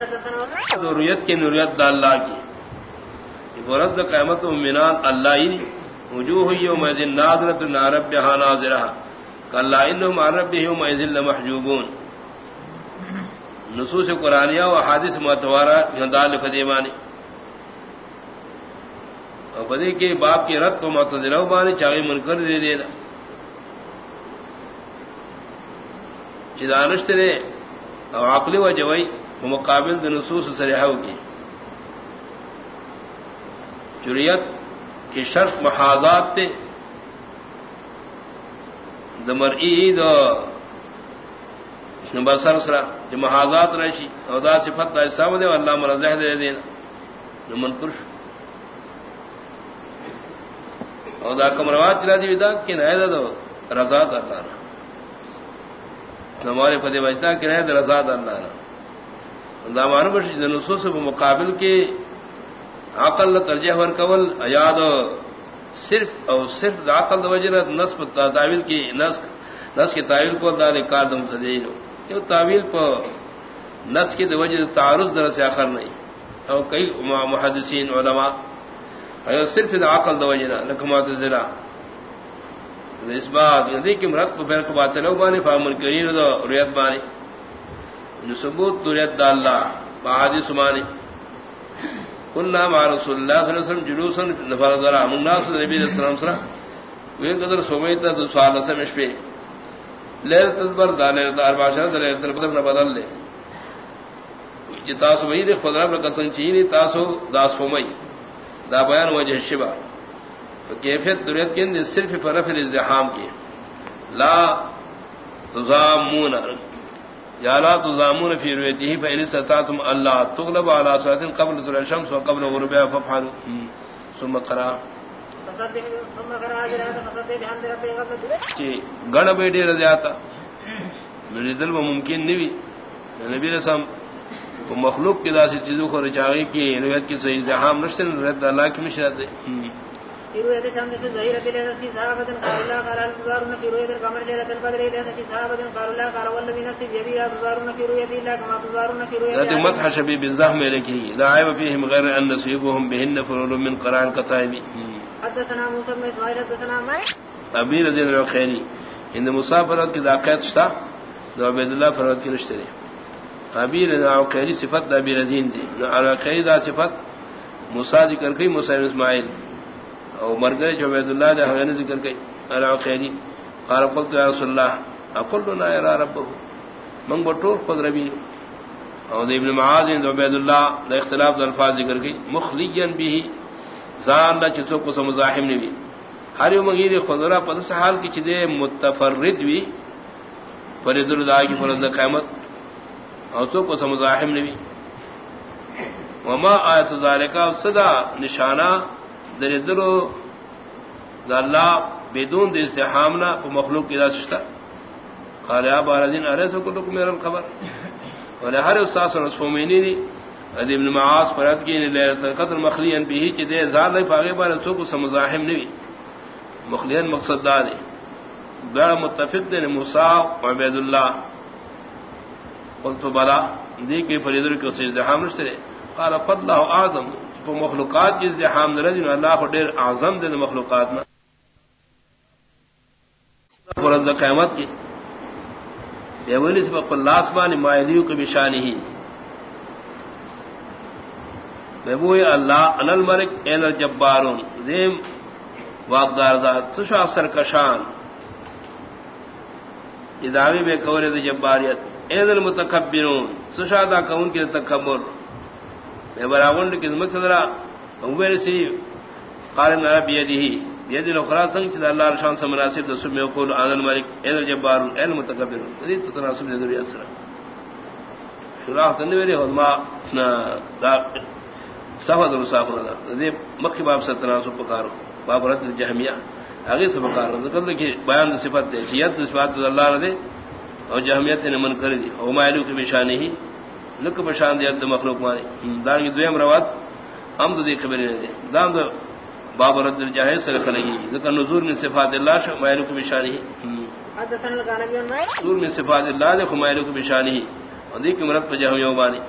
ضروریت کی نوریت دا اللہ کی۔ برد قیمت مینان اللہ ہی وجوہ میزن ناظرت نارب ہاں ناظرہ۔ کل عرب میزل محجوبون نصوص قرآنیہ و حادث متوارا دال خدیمانی اور بدے کے باپ کی رت کو متضرہ بانی چاہے منکر دے دینا چدانش نے عقلی و جوئی مقابل نصوص سریاحوں کی چریت کی شرط محاذات تھے دمر عید بسر سرا جو محاذات رشی ادا صفت ایسا دے اللہ مرزہ دے دینا نمن پرش ادا کمروات چلا دی، دا کہ نہ دو رضا اللہ ہمارے فتح بجتا کہ نہ رضا اللہ دامان بش نصوص مقابل کے عقل ترجیح ور قول ایاد صرف اور صرف عقل وجہ نصب تعویل کی نسق نس کی تعویل کو دار کادم سدین یہ تعویل کو نس کی وجہ تعارض در سے آخر نہیں اور کئی محدثین علماء اور صرف عقل وجہ لکمات ضلع اس بات یدی کہ مرد کو پھر بات چلو بانی فامن کرین ریت بانی ثبوت دوریت دا اللہ بہادی سمانی قلنا مع رسول اللہ صلی اللہ علیہ وسلم جلوسا نفر ذرا من ناس نبی علیہ السلام سرا وہ قدر سمیتا تو سوال سمش پہ لیلت تدبر دا لیلت اربع شرط، لیلت القدر نہ بدل لے۔ جی تاسو وہی دیکھ قدر پر قسم چینی، تاسو داس فمی دا بیان وجہ شبہ۔ کیفیت دوریت کے اندر صرف فرف الازدحام کی لا تزامون۔ یا تزامون فی رویته فإن استطعتم الله تغلب على ساعات قبل طلوع الشمس وقبل غروبها فافعلوا. ثم قرأ. گڑ بیٹے رضی آتا میری دل میں ممکن نہیں بھی نبی رسم مخلوق کی داسی چیزوں کو رچاگی کی، رویت کی صحیح جہاں نشتے اللہ کی مشرت ہے. في رؤية الشمس في الظهيرة ليلة في صحابة قال الله قال هل تزارون في رؤية القمر ليلة البدر ليلة في صحابة قال الله قال والذي نفسي بيدي لا تزارون في رؤية الله كما تزارون في رؤية ذات مدح شبيب الزحم لكي لا عيب فيهم غير أن نصيبهم بهن فرول من قرآن حدثنا موسى بن إسماعيل حدثنا ما أبي رضي الله خيري إن مسافرات كذا قيت شتا دو عبد الله فرات کی رضي الله خيري صفت رزين دي على خيري دا صفت كي موسى بن إسماعيل او مرغے جو عبد اللہ نے ہمیں ذکر کی الا خیری قال قلت يا رسول الله اقول لنا يا ربه من بطور خود ربی او ابن معاذ بن عبد الله نے اختلاف الفاظ ذکر کی مخليا به زان نہ چتو کو سمزاحم نے بھی ہر یوم غیر خضرا پس حال کی چدے متفرد وی فرید اللہ کی فرض قیامت۔ او تو کو سمزاحم نے بھی وما آیت ذالک صدا نشانہ در دردرو اللہ بدون دے استحامنا کو مخلوق کی راشتہ قال یا بارزین ارے سو کو میرا خبر اور ہر استاد رسومینی دی. ابن معاص فرات کی لیلۃ القدر مخلیان به چ دے زال نہیں پاگے بار سو کو سمزاحم نہیں مخلیان مقصد دا دے بڑا متفق دے موسی و عبد اللہ قلت بلا دی کہ فریدر کو سجدہ رشتے قال فضل اعظم مخلوقات جس دے حام درج اللہ کو ڈیر اعظم دے مخلوقات نا۔ میں فرض قیامت کی۔ دیولی سے بقل لاسمان مائلیو کی بشانی ہی۔ محبوب اللہ ان الملک این الجبارون۔ زیم واقدار دا تشا سرکشان۔ اداوی میں کور دا جباریت۔ این المتکبرون۔ سشا دا کون کی تکبر۔ براغنڈ کی مقدرا عمر سی، قال ان رب يده يد الاخرى سنگ اللہ شان سے مناسب دس میں يقول ان الملك ان الجبار ان المتكبر ذي تناسب ذری اثر شراح تنویری علماء دا صفات المسافر دا ذی مکہ باب سے تناسب پکارو باب رد الجہمیہ اگے سے پکارو ذکر کہ بیان صفات دے ید صفات اللہ نے اور جہمیت نے من کر دی او مالک کی نشانی ہی لک بشان دی اد مخلوق مانی. دان کی دویم روات ہم تو دیکھ بنے دے. دان دو باب رد الجاہل سر خلگی. ذکر نزول من صفات اللہ ش مائل کو بشانی. نزول من صفات اللہ دے خمائل کو بشانی. اور دیکھ مرد پجہ یوبانی